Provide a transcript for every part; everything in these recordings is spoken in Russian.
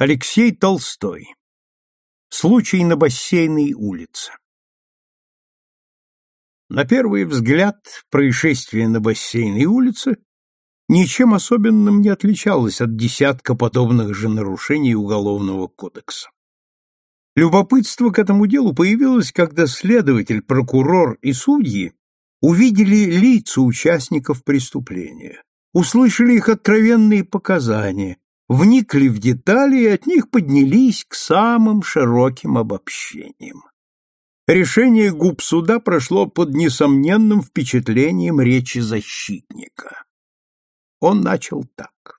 Алексей Толстой. Случай на бассейной улице. На первый взгляд, происшествие на бассейной улице ничем особенным не отличалось от десятка подобных же нарушений Уголовного кодекса. Любопытство к этому делу появилось, когда следователь, прокурор и судьи увидели лица участников преступления, услышали их откровенные показания, вникли в детали и от них поднялись к самым широким обобщениям. Решение губ суда прошло под несомненным впечатлением речи защитника. Он начал так.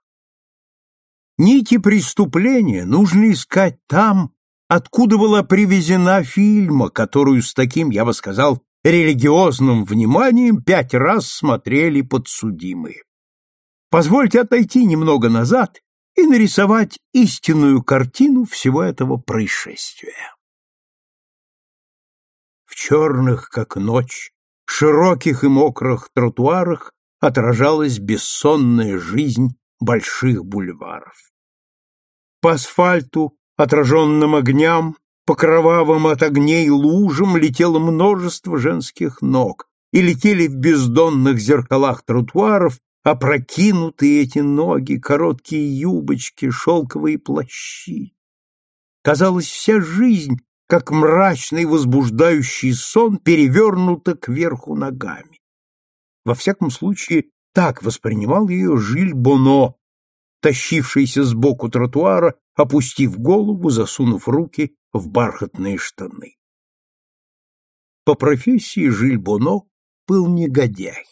Нити преступления нужно искать там, откуда была привезена фильма, которую с таким, я бы сказал, религиозным вниманием пять раз смотрели подсудимые. Позвольте отойти немного назад и нарисовать истинную картину всего этого происшествия. В черных, как ночь, широких и мокрых тротуарах отражалась бессонная жизнь больших бульваров. По асфальту, отраженным огням, по кровавым от огней лужам летело множество женских ног, и летели в бездонных зеркалах тротуаров опрокинутые эти ноги, короткие юбочки, шелковые плащи. Казалось, вся жизнь, как мрачный возбуждающий сон, перевернута кверху ногами. Во всяком случае, так воспринимал ее Жиль Боно, тащившийся сбоку тротуара, опустив голову, засунув руки в бархатные штаны. По профессии Жиль Боно был негодяй.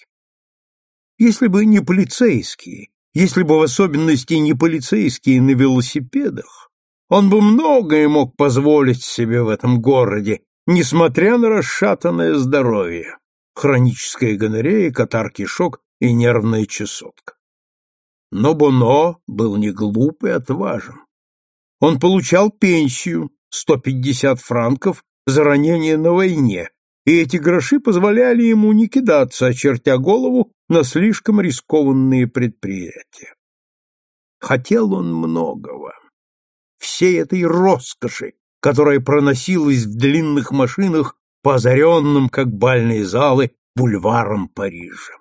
Если бы не полицейские, если бы в особенности не полицейские на велосипедах, он бы многое мог позволить себе в этом городе, несмотря на расшатанное здоровье, хроническая гонорея, катар-кишок и нервная чесотка. Но Боно был не глуп и отважен. Он получал пенсию 150 франков за ранение на войне, и эти гроши позволяли ему не кидаться, очертя голову на слишком рискованные предприятия. Хотел он многого. Всей этой роскоши, которая проносилась в длинных машинах по озаренным, как бальные залы, бульварам Парижа.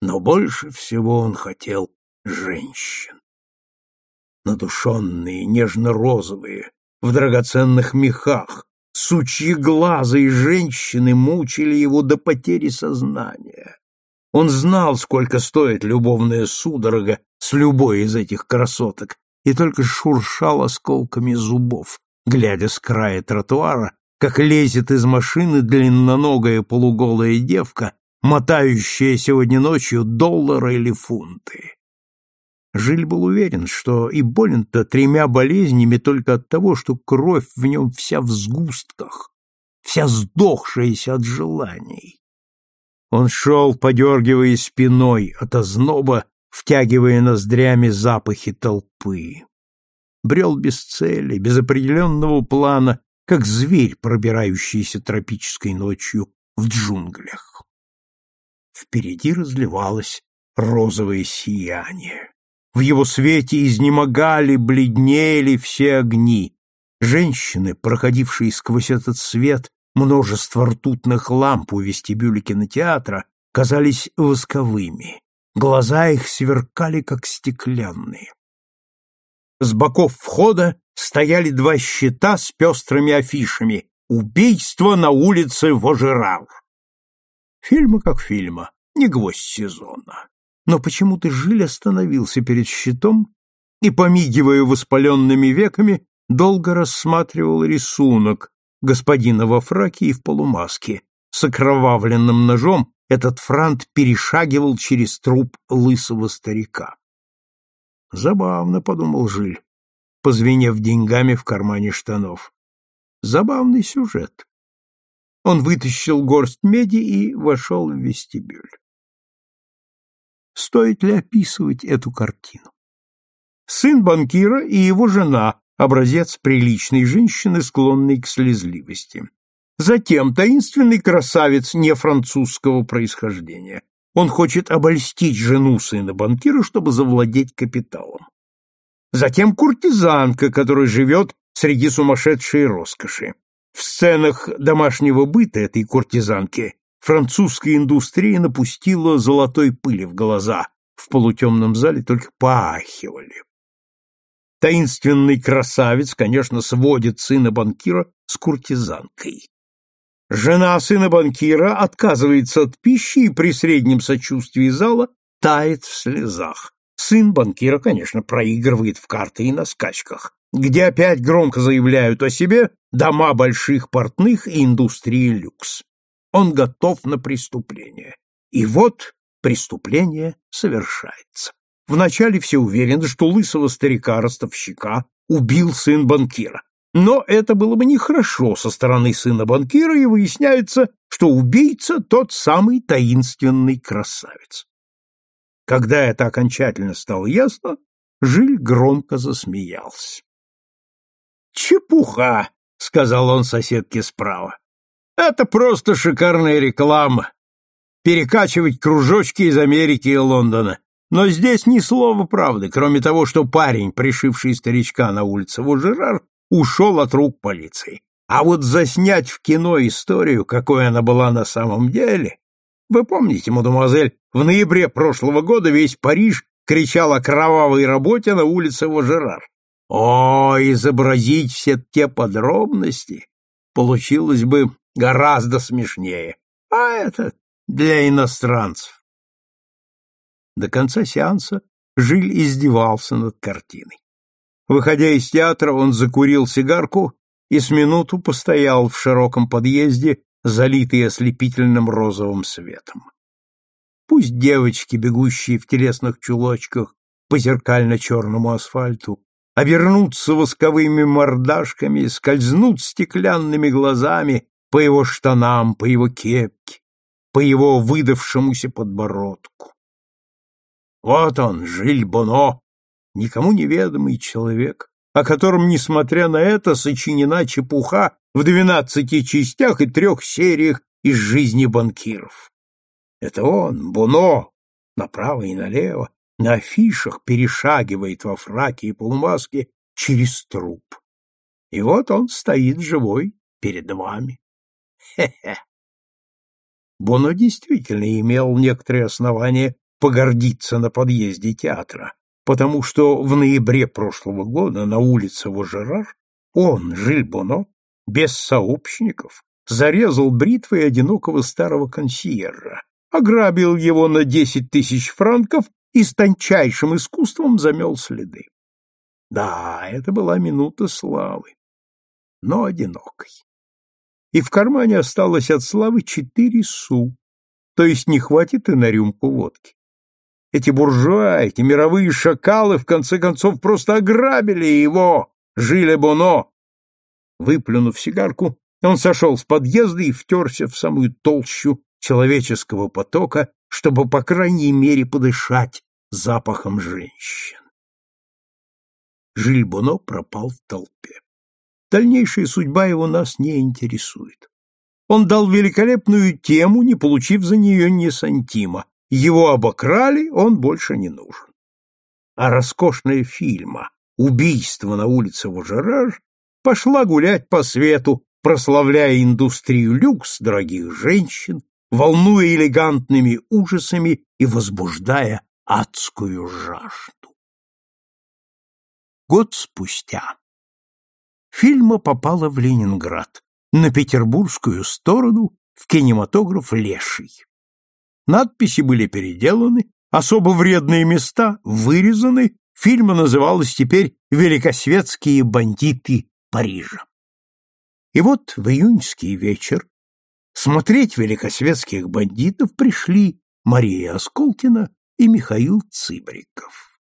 Но больше всего он хотел женщин. Надушенные, нежно-розовые, в драгоценных мехах, сучьи глаза и женщины мучили его до потери сознания. Он знал, сколько стоит любовная судорога с любой из этих красоток, и только шуршал осколками зубов, глядя с края тротуара, как лезет из машины длинноногая полуголая девка, мотающая сегодня ночью доллары или фунты. Жиль был уверен, что и болен-то тремя болезнями только от того, что кровь в нем вся в сгустках, вся сдохшаяся от желаний. Он шел, подергивая спиной от озноба, втягивая ноздрями запахи толпы. Брел без цели, без определенного плана, как зверь, пробирающийся тропической ночью в джунглях. Впереди разливалось розовое сияние. В его свете изнемогали, бледнели все огни. Женщины, проходившие сквозь этот свет, множество ртутных ламп у вестибюля кинотеатра, казались восковыми. Глаза их сверкали, как стеклянные. С боков входа стояли два щита с пестрыми афишами «Убийство на улице Вожерав». Фильмы как фильма, не гвоздь сезона но почему-то Жиль остановился перед щитом и, помигивая воспаленными веками, долго рассматривал рисунок господина во фраке и в полумаске. С окровавленным ножом этот франт перешагивал через труп лысого старика. «Забавно», — подумал Жиль, позвенев деньгами в кармане штанов. «Забавный сюжет». Он вытащил горсть меди и вошел в вестибюль стоит ли описывать эту картину. Сын банкира и его жена – образец приличной женщины, склонной к слезливости. Затем таинственный красавец не французского происхождения. Он хочет обольстить жену сына банкира, чтобы завладеть капиталом. затем куртизанка, которая живет среди сумасшедшей роскоши. В сценах домашнего быта этой куртизанки французская индустрия напустила золотой пыли в глаза, в полутемном зале только поахивали. Таинственный красавец, конечно, сводит сына банкира с куртизанкой. Жена сына банкира отказывается от пищи и при среднем сочувствии зала тает в слезах. Сын банкира, конечно, проигрывает в карты и на скачках, где опять громко заявляют о себе дома больших портных и индустрии люкс. Он готов на преступление. И вот преступление совершается. Вначале все уверены, что лысого старика-ростовщика убил сын банкира. Но это было бы нехорошо со стороны сына банкира, и выясняется, что убийца тот самый таинственный красавец. Когда это окончательно стало ясно, Жиль громко засмеялся. «Чепуха!» — сказал он соседке справа. «Это просто шикарная реклама. Перекачивать кружочки из Америки и Лондона. Но здесь ни слова правды, кроме того, что парень, пришивший старичка на улице Вожерар, ушел от рук полиции. А вот заснять в кино историю, какой она была на самом деле... Вы помните, мадемуазель, в ноябре прошлого года весь Париж кричал о кровавой работе на улице Вожерар. О, изобразить все те подробности получилось бы гораздо смешнее. А это для иностранцев. До конца сеанса Жиль издевался над картиной. Выходя из театра, он закурил сигарку и с минуту постоял в широком подъезде, залитый ослепительным розовым светом. Пусть девочки, бегущие в телесных чулочках по зеркально-черному асфальту, обернутся восковыми мордашками, скользнут стеклянными глазами по его штанам, по его кепке, по его выдавшемуся подбородку. Вот он, Жиль Боно, никому неведомый человек, о котором, несмотря на это, сочинена чепуха в двенадцати частях и трех сериях из жизни банкиров. Это он, Боно, направо и налево, на афишах перешагивает во фраке и полумаске через труп. И вот он стоит живой перед вами. Хе-хе. Боно действительно имел некоторые основания погордиться на подъезде театра, потому что в ноябре прошлого года на улице Вожерар он, Жиль Боно, без сообщников, зарезал бритвой одинокого старого консьержа, ограбил его на десять тысяч франков и с тончайшим искусством замел следы. Да, это была минута славы, но одинокой. И в кармане осталось от славы четыре су, то есть не хватит и на рюмку водки. Эти буржуа, эти мировые шакалы, в конце концов, просто ограбили его, Жиле Боно. Выплюнув сигарку, он сошел с подъезда и втерся в самую толщу человеческого потока, чтобы, по крайней мере, подышать запахом женщин. Жиль Боно пропал в толпе. Дальнейшая судьба его нас не интересует. Он дал великолепную тему, не получив за нее ни сантима, его обокрали, он больше не нужен. А роскошная фильма «Убийство на улице Вожераж» пошла гулять по свету, прославляя индустрию люкс дорогих женщин, волнуя элегантными ужасами и возбуждая адскую жажду. Год спустя фильма попала в Ленинград, на петербургскую сторону, в кинематограф «Леший». Надписи были переделаны, особо вредные места вырезаны, фильма называлась теперь «Великосветские бандиты Парижа». И вот в июньский вечер смотреть великосветских бандитов пришли Мария Осколкина и Михаил Цыбриков.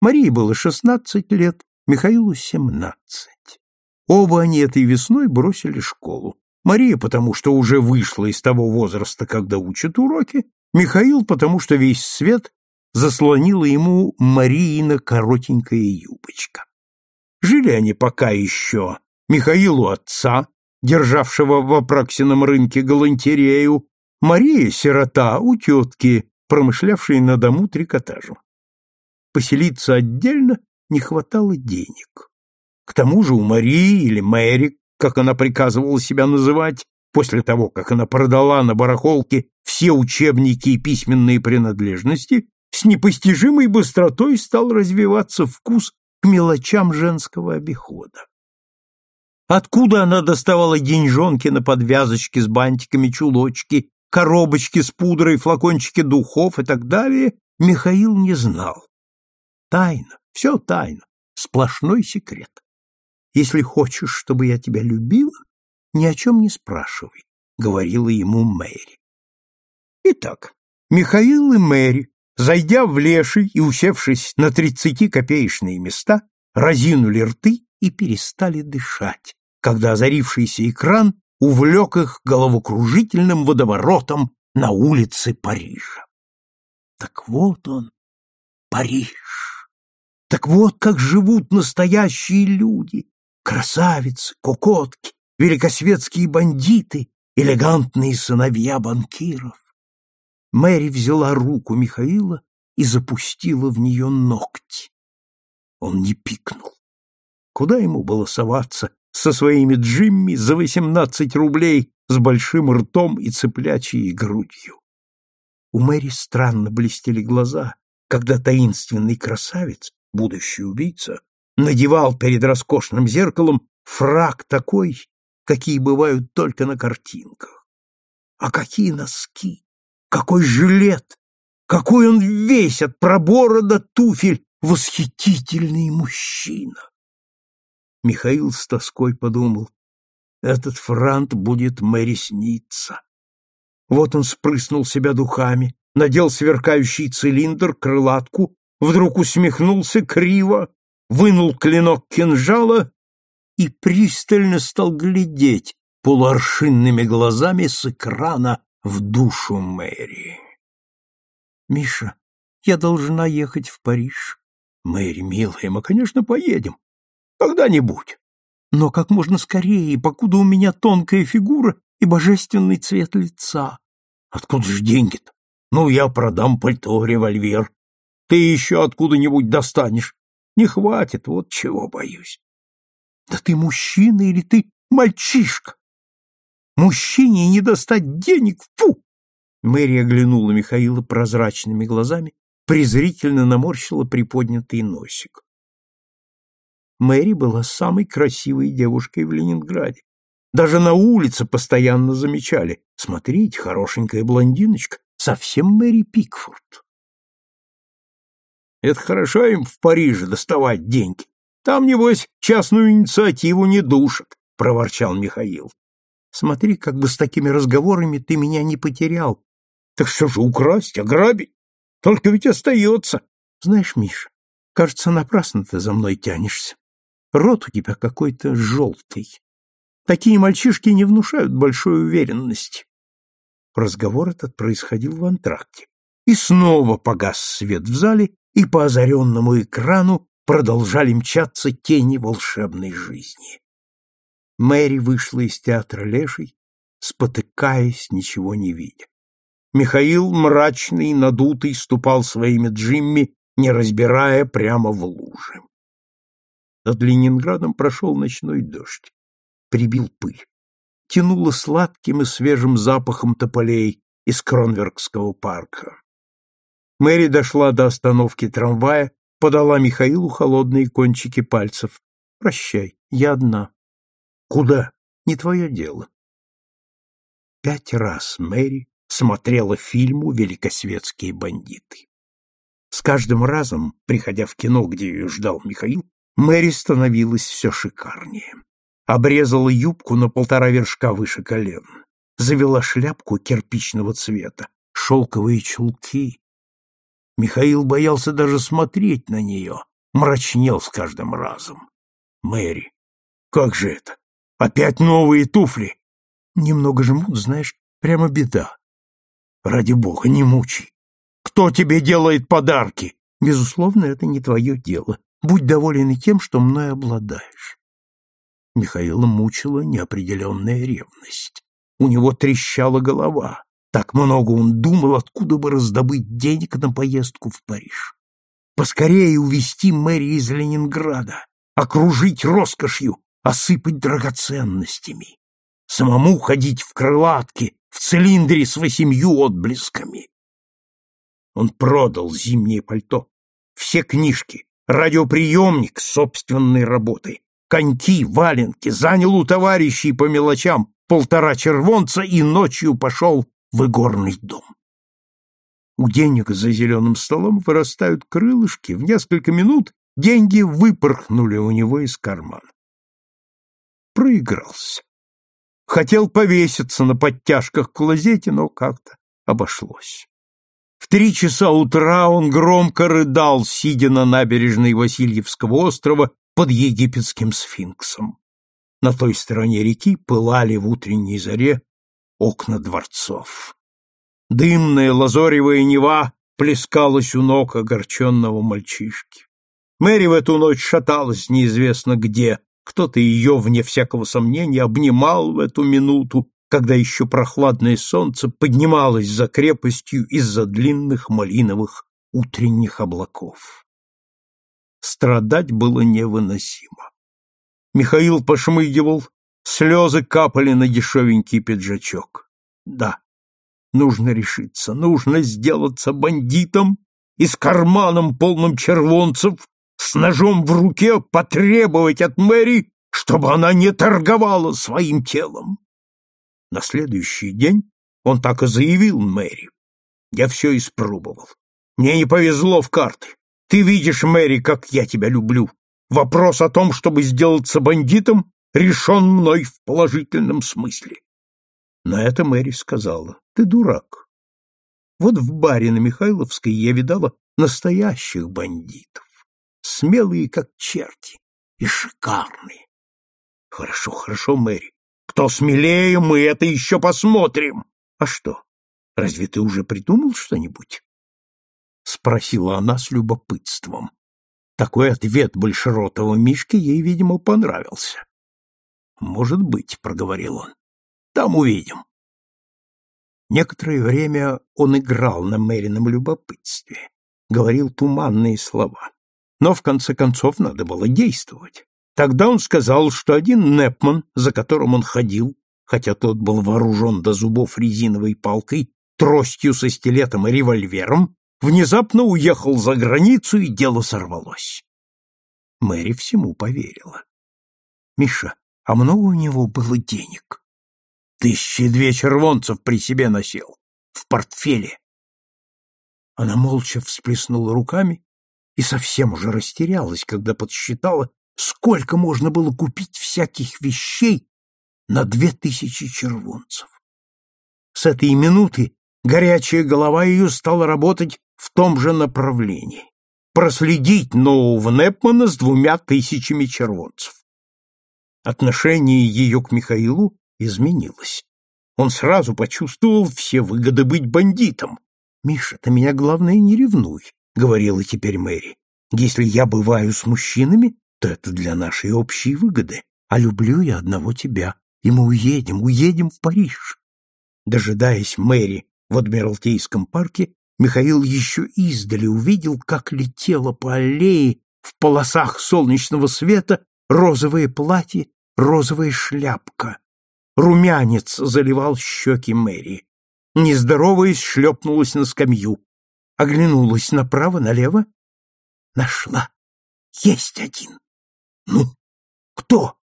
Марии было шестнадцать лет, Михаилу семнадцать. Оба они этой весной бросили школу. Мария, потому что уже вышла из того возраста, когда учат уроки, Михаил, потому что весь свет заслонила ему Мариина коротенькая юбочка. Жили они пока еще Михаилу отца, державшего в Апраксином рынке галантерею, Мария, сирота, у тетки, промышлявшей на дому трикотажем. Поселиться отдельно не хватало денег. К тому же у Марии или Мэри, как она приказывала себя называть, после того, как она продала на барахолке все учебники и письменные принадлежности, с непостижимой быстротой стал развиваться вкус к мелочам женского обихода. Откуда она доставала деньжонки на подвязочки с бантиками, чулочки, коробочки с пудрой, флакончики духов и так далее, Михаил не знал. Тайна, все тайна, сплошной секрет. Если хочешь, чтобы я тебя любила, ни о чем не спрашивай, — говорила ему Мэри. Итак, Михаил и Мэри, зайдя в леший и усевшись на тридцатикопеечные места, разинули рты и перестали дышать, когда озарившийся экран увлек их головокружительным водоворотом на улице Парижа. Так вот он, Париж. Так вот как живут настоящие люди, красавицы, кокотки, великосветские бандиты, элегантные сыновья банкиров. Мэри взяла руку Михаила и запустила в нее ногти. Он не пикнул. Куда ему было соваться со своими Джимми за восемнадцать рублей с большим ртом и цыплячьей грудью? У Мэри странно блестели глаза, когда таинственный красавец, будущий убийца, надевал перед роскошным зеркалом фрак такой, какие бывают только на картинках. А какие носки! Какой жилет! Какой он весь от пробора до туфель! Восхитительный мужчина! Михаил с тоской подумал, этот франт будет Мэри сниться. Вот он спрыснул себя духами, надел сверкающий цилиндр, крылатку, вдруг усмехнулся криво, вынул клинок кинжала и пристально стал глядеть полуаршинными глазами с экрана в душу Мэри. «Миша, я должна ехать в Париж». «Мэри, милая, мы, конечно, поедем. Когда-нибудь. Но как можно скорее, покуда у меня тонкая фигура и божественный цвет лица. Откуда же деньги-то? Ну, я продам пальто, револьвер. Ты еще откуда-нибудь достанешь. Не хватит, вот чего боюсь. Да ты мужчина или ты мальчишка? Мужчине не достать денег, фу! Мэри оглянула Михаила прозрачными глазами, презрительно наморщила приподнятый носик. Мэри была самой красивой девушкой в Ленинграде. Даже на улице постоянно замечали. Смотрите, хорошенькая блондиночка, совсем Мэри Пикфорд. Это хорошо им в Париже доставать деньги. Там, небось, частную инициативу не душат, — проворчал Михаил. Смотри, как бы с такими разговорами ты меня не потерял. Так что же украсть, ограбить? Только ведь остается. Знаешь, Миша, кажется, напрасно ты за мной тянешься. Рот у тебя какой-то желтый. Такие мальчишки не внушают большой уверенности. Разговор этот происходил в антракте. И снова погас свет в зале, и по озаренному экрану продолжали мчаться тени волшебной жизни. Мэри вышла из театра Леший, спотыкаясь, ничего не видя. Михаил, мрачный, надутый, ступал своими Джимми, не разбирая, прямо в лужи. Над Ленинградом прошел ночной дождь прибил пыль. Тянуло сладким и свежим запахом тополей из Кронверкского парка. Мэри дошла до остановки трамвая, подала Михаилу холодные кончики пальцев. «Прощай, я одна». «Куда? Не твое дело». Пять раз Мэри смотрела фильму «Великосветские бандиты». С каждым разом, приходя в кино, где ее ждал Михаил, Мэри становилась все шикарнее обрезала юбку на полтора вершка выше колен, завела шляпку кирпичного цвета, шелковые чулки. Михаил боялся даже смотреть на нее, мрачнел с каждым разом. Мэри, как же это? Опять новые туфли? Немного жмут, знаешь, прямо беда. Ради бога, не мучай. Кто тебе делает подарки? Безусловно, это не твое дело. Будь доволен и тем, что мной обладаешь. Михаила мучила неопределенная ревность. У него трещала голова. Так много он думал, откуда бы раздобыть денег на поездку в Париж. Поскорее увести Мэри из Ленинграда, окружить роскошью, осыпать драгоценностями. Самому ходить в крылатке, в цилиндре с восемью отблесками. Он продал зимнее пальто, все книжки, радиоприемник собственной работой, коньки, валенки, занял у товарищей по мелочам полтора червонца и ночью пошел в игорный дом. У денег за зеленым столом вырастают крылышки, в несколько минут деньги выпорхнули у него из кармана. Проигрался. Хотел повеситься на подтяжках клозете, но как-то обошлось. В три часа утра он громко рыдал, сидя на набережной Васильевского острова под египетским сфинксом. На той стороне реки пылали в утренней заре окна дворцов. Дымная лазоревая нева плескалась у ног огорченного мальчишки. Мэри в эту ночь шаталась неизвестно где, кто-то ее, вне всякого сомнения, обнимал в эту минуту, когда еще прохладное солнце поднималось за крепостью из-за длинных малиновых утренних облаков. Страдать было невыносимо. Михаил пошмыгивал, слезы капали на дешевенький пиджачок. Да, нужно решиться, нужно сделаться бандитом и с карманом полным червонцев, с ножом в руке потребовать от Мэри, чтобы она не торговала своим телом. На следующий день он так и заявил Мэри. Я все испробовал. Мне не повезло в карты. Ты видишь, Мэри, как я тебя люблю. Вопрос о том, чтобы сделаться бандитом, решен мной в положительном смысле. На это Мэри сказала, ты дурак. Вот в баре на Михайловской я видала настоящих бандитов, смелые как черти и шикарные. Хорошо, хорошо, Мэри, кто смелее, мы это еще посмотрим. А что, разве ты уже придумал что-нибудь? Спросила она с любопытством. Такой ответ большеротого Мишки ей, видимо, понравился. Может быть, проговорил он. Там увидим. Некоторое время он играл на Мэрином любопытстве, говорил туманные слова. Но в конце концов надо было действовать. Тогда он сказал, что один Непман, за которым он ходил, хотя тот был вооружен до зубов резиновой палкой, тростью со стилетом и револьвером, внезапно уехал за границу, и дело сорвалось. Мэри всему поверила. «Миша, а много у него было денег?» «Тысячи две червонцев при себе носил, в портфеле». Она молча всплеснула руками и совсем уже растерялась, когда подсчитала, сколько можно было купить всяких вещей на две тысячи червонцев. С этой минуты горячая голова ее стала работать в том же направлении — проследить нового Непмана с двумя тысячами червонцев. Отношение ее к Михаилу изменилось. Он сразу почувствовал все выгоды быть бандитом. «Миша, ты меня, главное, не ревнуй», — говорила теперь Мэри. «Если я бываю с мужчинами, то это для нашей общей выгоды, а люблю я одного тебя, и мы уедем, уедем в Париж. Дожидаясь Мэри в Адмиралтейском парке, Михаил еще издали увидел, как летело по аллее в полосах солнечного света розовое платье, розовая шляпка. Румянец заливал щеки Мэри. Нездороваясь, шлепнулась на скамью. Оглянулась направо-налево. Нашла. Есть один. Ну, кто?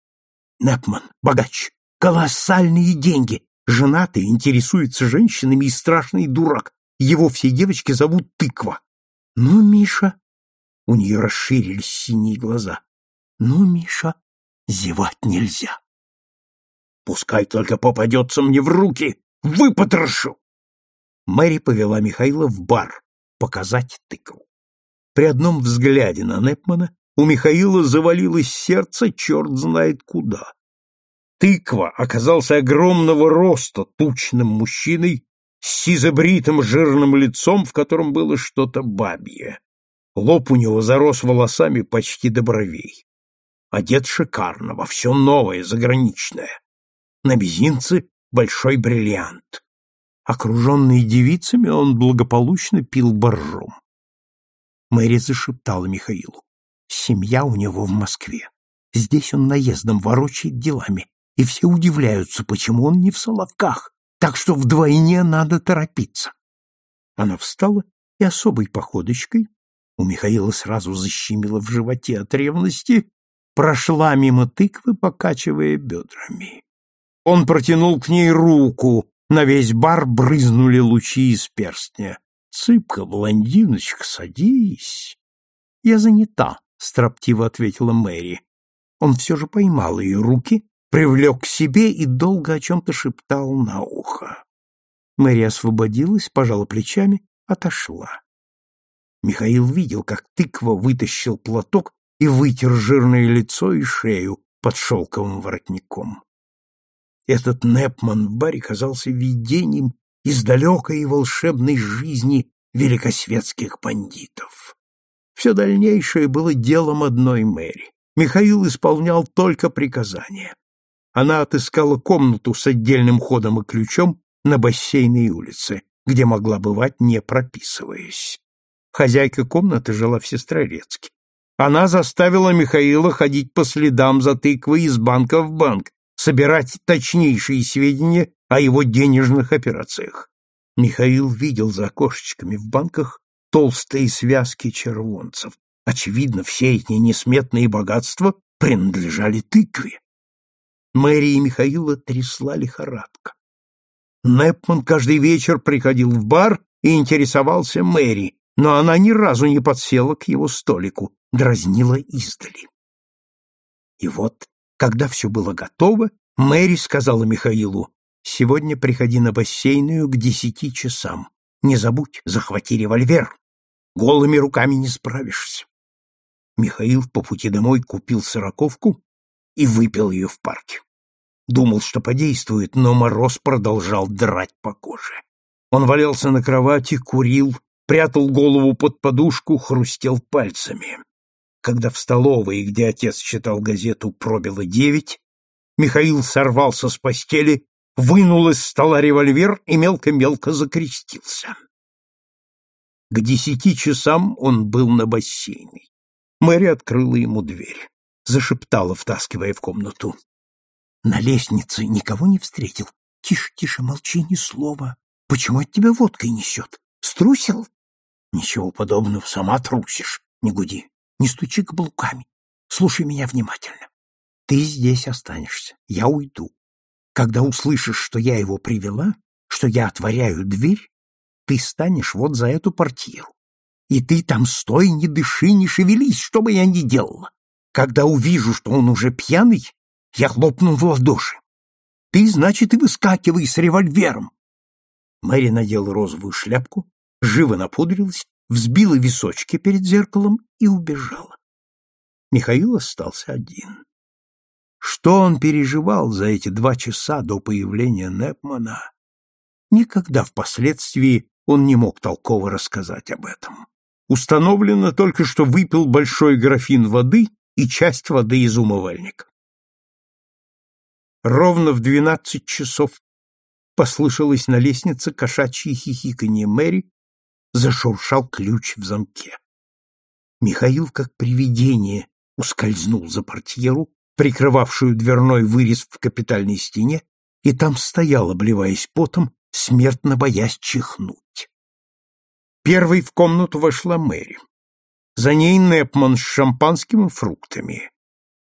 Непман, богач, колоссальные деньги, женатый, интересуется женщинами и страшный дурак. Его все девочки зовут Тыква. Ну, Миша, у нее расширились синие глаза. Ну, Миша, зевать нельзя. Пускай только попадется мне в руки, выпотрошу. Мэри повела Михаила в бар показать тыкву. При одном взгляде на Непмана у Михаила завалилось сердце черт знает куда. Тыква оказался огромного роста, тучным мужчиной с сизобритым жирным лицом, в котором было что-то бабье. Лоб у него зарос волосами почти до бровей. Одет шикарно, во все новое, заграничное. На мизинце большой бриллиант. Окруженный девицами, он благополучно пил боржом. Мэри зашептала Михаилу. Семья у него в Москве. Здесь он наездом ворочает делами, и все удивляются, почему он не в Соловках, так что вдвойне надо торопиться. Она встала и особой походочкой, у Михаила сразу защемило в животе от ревности, прошла мимо тыквы, покачивая бедрами. Он протянул к ней руку, на весь бар брызнули лучи из перстня. «Цыпка, блондиночка, садись!» «Я занята», — строптиво ответила Мэри. Он все же поймал ее руки, привлек к себе и долго о чем-то шептал на ухо. Мэри освободилась, пожала плечами, отошла. Михаил видел, как тыква вытащил платок и вытер жирное лицо и шею под шелковым воротником. Этот Непман в баре казался видением из далекой и волшебной жизни великосветских бандитов. Все дальнейшее было делом одной Мэри. Михаил исполнял только приказания. Она отыскала комнату с отдельным ходом и ключом на бассейной улице, где могла бывать, не прописываясь. Хозяйка комнаты жила в Сестрорецке. Она заставила Михаила ходить по следам за тыквой из банка в банк, собирать точнейшие сведения о его денежных операциях. Михаил видел за окошечками в банках толстые связки червонцев. Очевидно, все эти несметные богатства принадлежали тыкве. Мэри и Михаила трясла лихорадка. Непман каждый вечер приходил в бар и интересовался Мэри, но она ни разу не подсела к его столику, дразнила издали. И вот, когда все было готово, Мэри сказала Михаилу, «Сегодня приходи на бассейную к десяти часам. Не забудь, захвати револьвер. Голыми руками не справишься». Михаил по пути домой купил сороковку и выпил ее в парке. Думал, что подействует, но мороз продолжал драть по коже. Он валялся на кровати, курил, прятал голову под подушку, хрустел пальцами. Когда в столовой, где отец читал газету, пробило девять, Михаил сорвался с постели, вынул из стола револьвер и мелко-мелко закрестился. К десяти часам он был на бассейне. Мэри открыла ему дверь, зашептала, втаскивая в комнату. На лестнице никого не встретил. Тише, тише, молчи ни слова. Почему от тебя водкой несет? Струсил? Ничего подобного, сама трусишь. Не гуди, не стучи каблуками. Слушай меня внимательно. Ты здесь останешься, я уйду. Когда услышишь, что я его привела, что я отворяю дверь, ты станешь вот за эту портьеру. И ты там стой, не дыши, не шевелись, что бы я ни делала. Когда увижу, что он уже пьяный, я хлопнул в ладоши. Ты, значит, и выскакивай с револьвером. Мэри надела розовую шляпку, живо напудрилась, взбила височки перед зеркалом и убежала. Михаил остался один. Что он переживал за эти два часа до появления Непмана? Никогда впоследствии он не мог толково рассказать об этом. Установлено только, что выпил большой графин воды и часть воды из умывальника. Ровно в двенадцать часов послышалось на лестнице кошачье хихиканье Мэри, зашуршал ключ в замке. Михаил, как привидение, ускользнул за портьеру, прикрывавшую дверной вырез в капитальной стене, и там стоял, обливаясь потом, смертно боясь чихнуть. Первой в комнату вошла Мэри. За ней Непман с шампанским и фруктами.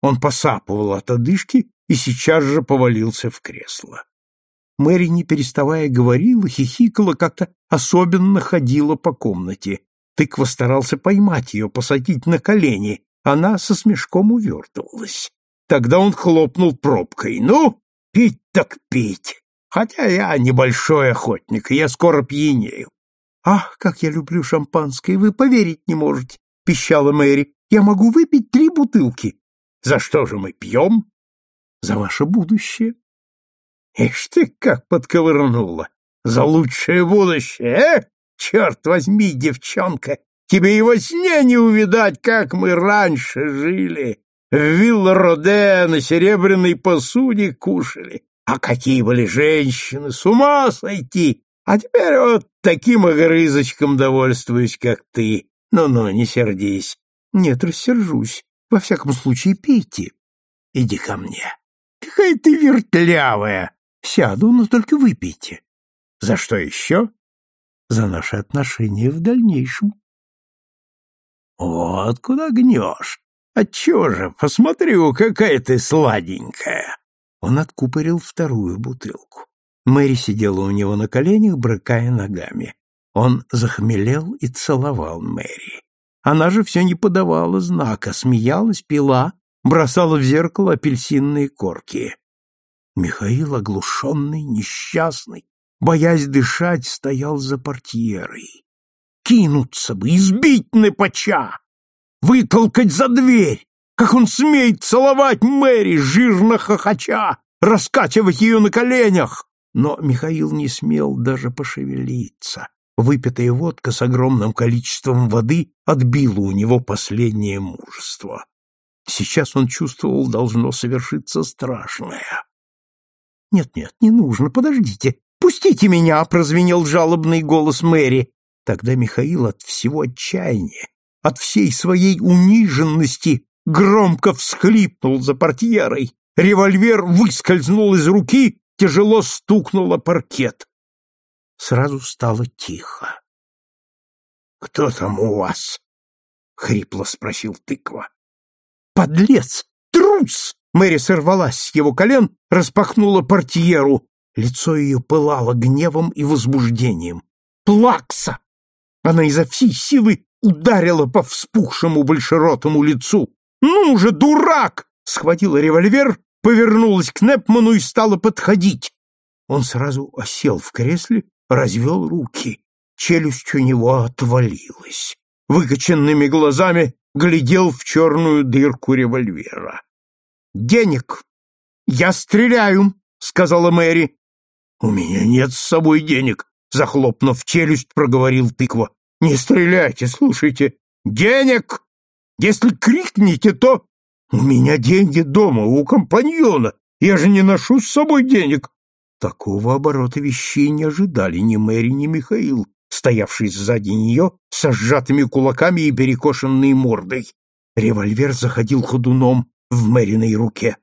Он посапывал от одышки и сейчас же повалился в кресло. Мэри, не переставая, говорила, хихикала, как-то особенно ходила по комнате. Тыква старался поймать ее, посадить на колени. Она со смешком увертывалась. Тогда он хлопнул пробкой. «Ну, пить так пить! Хотя я небольшой охотник, я скоро пьянею». «Ах, как я люблю шампанское, вы поверить не можете!» — пищала Мэри. «Я могу выпить три бутылки». «За что же мы пьем?» за ваше будущее. Ишь ты, как подковырнула! За лучшее будущее, э? Черт возьми, девчонка, тебе его сне не увидать, как мы раньше жили. В Вилл-Роде на серебряной посуде кушали. А какие были женщины, с ума сойти! А теперь вот таким огрызочком довольствуюсь, как ты. Ну-ну, не сердись. Нет, рассержусь. Во всяком случае, пейте. Иди ко мне. Какая ты вертлявая. Сяду, но только выпейте. За что еще? За наши отношения в дальнейшем. Вот куда гнешь. Отчего же, посмотрю, какая ты сладенькая. Он откупорил вторую бутылку. Мэри сидела у него на коленях, брыкая ногами. Он захмелел и целовал Мэри. Она же все не подавала знака, смеялась, пила, бросала в зеркало апельсинные корки. Михаил, оглушенный, несчастный, боясь дышать, стоял за портьерой. Кинуться бы, избить Непача, вытолкать за дверь, как он смеет целовать Мэри, жирно хохоча, раскачивать ее на коленях. Но Михаил не смел даже пошевелиться. Выпитая водка с огромным количеством воды отбила у него последнее мужество. Сейчас он чувствовал, должно совершиться страшное. «Нет-нет, не нужно, подождите. Пустите меня!» — прозвенел жалобный голос Мэри. Тогда Михаил от всего отчаяния, от всей своей униженности громко всхлипнул за портьерой. Револьвер выскользнул из руки, тяжело стукнул о паркет. Сразу стало тихо. — Кто там у вас? — хрипло спросил тыква. — Подлец! Трус! Мэри сорвалась с его колен, распахнула портьеру. Лицо ее пылало гневом и возбуждением. «Плакса!» Она изо всей силы ударила по вспухшему большеротому лицу. «Ну же, дурак!» Схватила револьвер, повернулась к Непману и стала подходить. Он сразу осел в кресле, развел руки. Челюсть у него отвалилась. Выкоченными глазами глядел в черную дырку револьвера. «Денег! Я стреляю!» — сказала Мэри. «У меня нет с собой денег!» — захлопнув челюсть, проговорил тыква. «Не стреляйте, слушайте! Денег! Если крикнете, то...» «У меня деньги дома, у компаньона! Я же не ношу с собой денег!» Такого оборота вещей не ожидали ни Мэри, ни Михаил, стоявший сзади нее со сжатыми кулаками и перекошенной мордой. Револьвер заходил ходуном в Мэриной руке.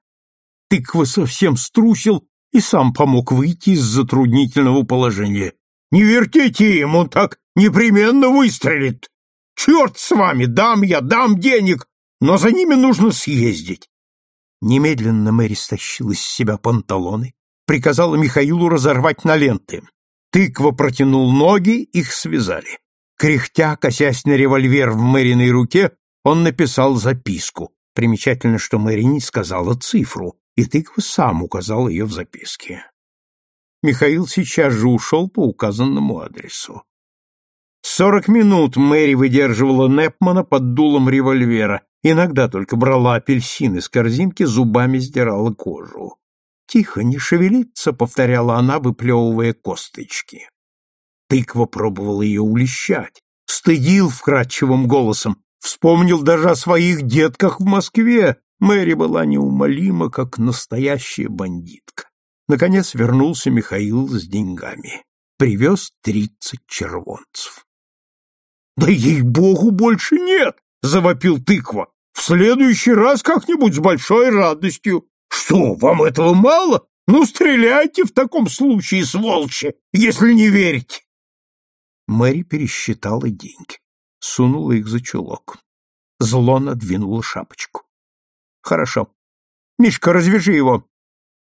Тыква совсем струсил и сам помог выйти из затруднительного положения. «Не вертите ему, так непременно выстрелит! Черт с вами, дам я, дам денег, но за ними нужно съездить!» Немедленно Мэри стащила с себя панталоны, приказала Михаилу разорвать на ленты. Тыква протянул ноги, их связали. Кряхтя, косясь на револьвер в Мэриной руке, он написал записку. Примечательно, что Мэри не сказала цифру, и Тыква сам указал ее в записке. Михаил сейчас же ушел по указанному адресу. Сорок минут Мэри выдерживала Непмана под дулом револьвера, иногда только брала апельсин из корзинки, зубами сдирала кожу. «Тихо, не шевелиться», — повторяла она, выплевывая косточки. Тыква пробовал ее улещать, стыдил вкрадчивым голосом, вспомнил даже о своих детках в Москве. Мэри была неумолима, как настоящая бандитка. Наконец вернулся Михаил с деньгами. Привез тридцать червонцев. — Да ей-богу, больше нет! — завопил тыква. — В следующий раз как-нибудь с большой радостью. Что, вам этого мало? Ну, стреляйте в таком случае, сволчи, если не верите. Мэри пересчитала деньги, сунула их за чулок. Зло надвинула шапочку. Хорошо. Мишка, развяжи его.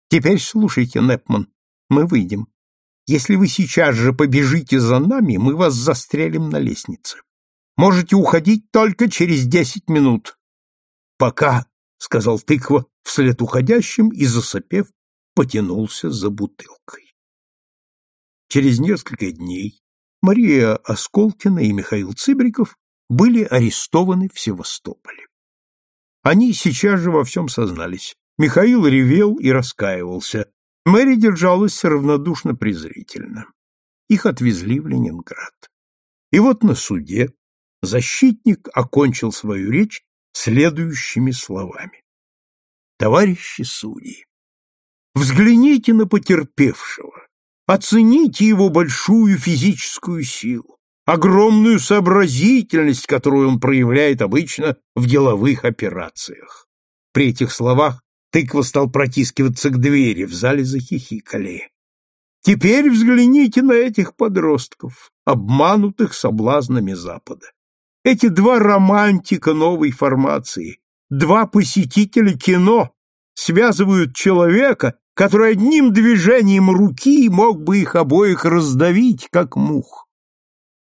Теперь слушайте, Непман, мы выйдем. Если вы сейчас же побежите за нами, мы вас застрелим на лестнице. Можете уходить только через десять минут. Пока, — сказал тыква вслед уходящим и, засопев, потянулся за бутылкой. Через несколько дней Мария Осколкина и Михаил Цыбриков были арестованы в Севастополе. Они сейчас же во всем сознались. Михаил ревел и раскаивался. Мэри держалась равнодушно презрительно. Их отвезли в Ленинград. И вот на суде защитник окончил свою речь следующими словами. Товарищи судьи, взгляните на потерпевшего, оцените его большую физическую силу. огромную сообразительность, которую он проявляет обычно в деловых операциях. При этих словах тыква стал протискиваться к двери, в зале захихикали. Теперь взгляните на этих подростков, обманутых соблазнами Запада. Эти два романтика новой формации, два посетителя кино связывают человека, который одним движением руки мог бы их обоих раздавить, как мух.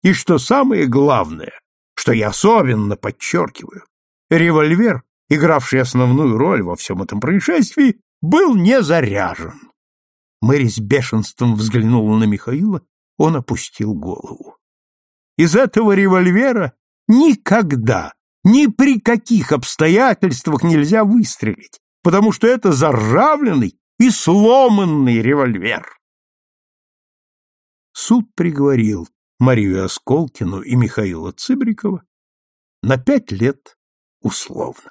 И что самое главное, что я особенно подчеркиваю, револьвер, игравший основную роль во всем этом происшествии, был не заряжен. Мэри с бешенством взглянула на Михаила, он опустил голову. Из этого револьвера никогда, ни при каких обстоятельствах нельзя выстрелить, потому что это заржавленный и сломанный револьвер. Суд приговорил Марию Осколкину и Михаила Цыбрикова на пять лет условно.